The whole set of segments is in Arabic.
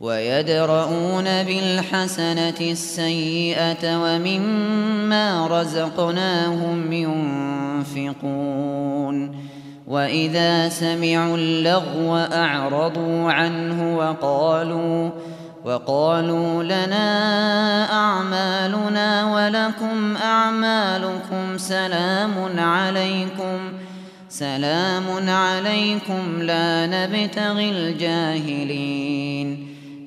ويدرؤون بالحسنة السيئة ومما رزقناهم ينفقون وإذا سمعوا اللغو أعرضوا عنه وقالوا وقالوا لنا أعمالنا ولكم أعمالكم سلام عليكم سلام عليكم لا نبتغي الجاهلين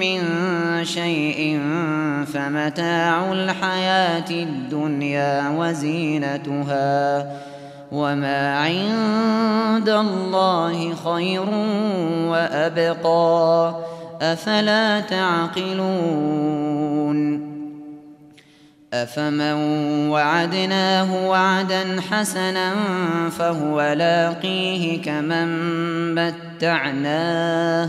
من شيء فمتاع الحياة الدنيا وزينتها وما عند الله خير وأبقى. أفلا تعقلون؟ أفمن وعدناه وعدا حسنا فهو لاقيه كمن متعناه.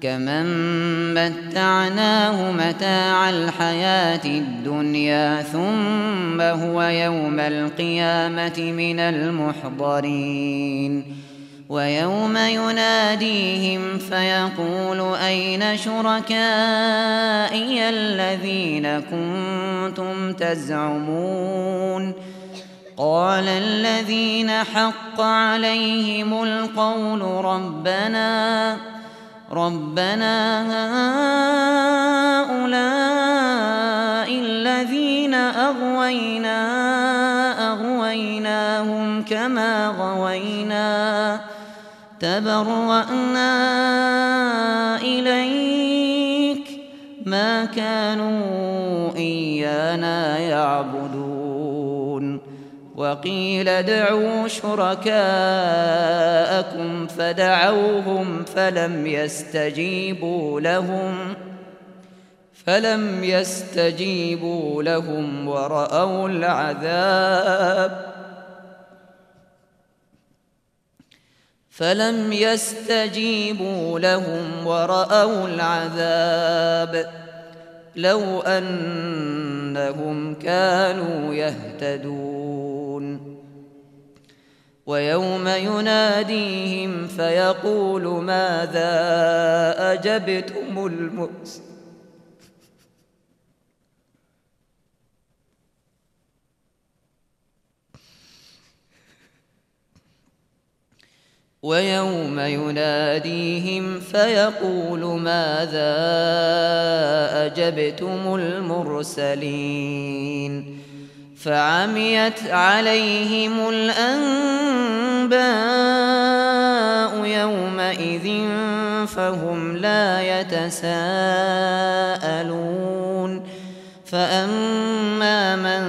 كمن متعناه متاع الحياة الدنيا ثم هو يوم القيامة من المحضرين ويوم يناديهم فيقول أين شركائي الذين كنتم تزعمون قال الذين حق عليهم القول ربنا ربنا ربنا هؤلاء الذين أغوينا أغويناهم كما غوينا تبرأنا إليك ما كانوا إيانا يعبدون وقيل ادعوا شركاءكم فدعوهم فلم يستجيبوا لهم فلم يستجيبوا لهم ورأوا العذاب فلم يستجيبوا لهم ورأوا العذاب لو أنهم كانوا يهتدون ويوم يناديهم فيقول ماذا أجبتم المؤس ويوم يناديهم فيقول ماذا أجبتم المرسلين فعميت عليهم الأنباء يومئذ فهم لا يتساءلون. فأما من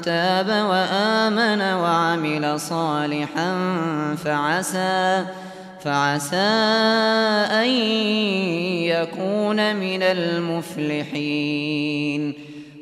تاب وآمن وعمل صالحا فعسى فعسى أن يكون من المفلحين.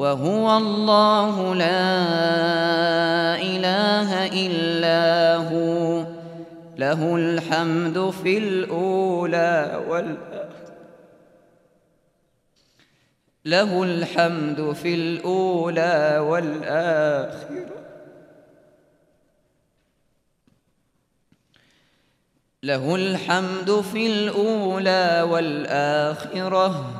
وهو الله لا إله إلا هو. له الحمد في الأولى والآخرة. له الحمد في الأولى والآخرة. له الحمد في الأولى والآخرة.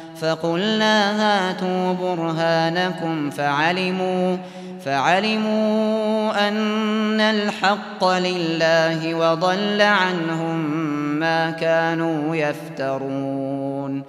فقلنا هاتوا برهانكم فعلموا فعلموا أن الحق لله وضل عنهم ما كانوا يفترون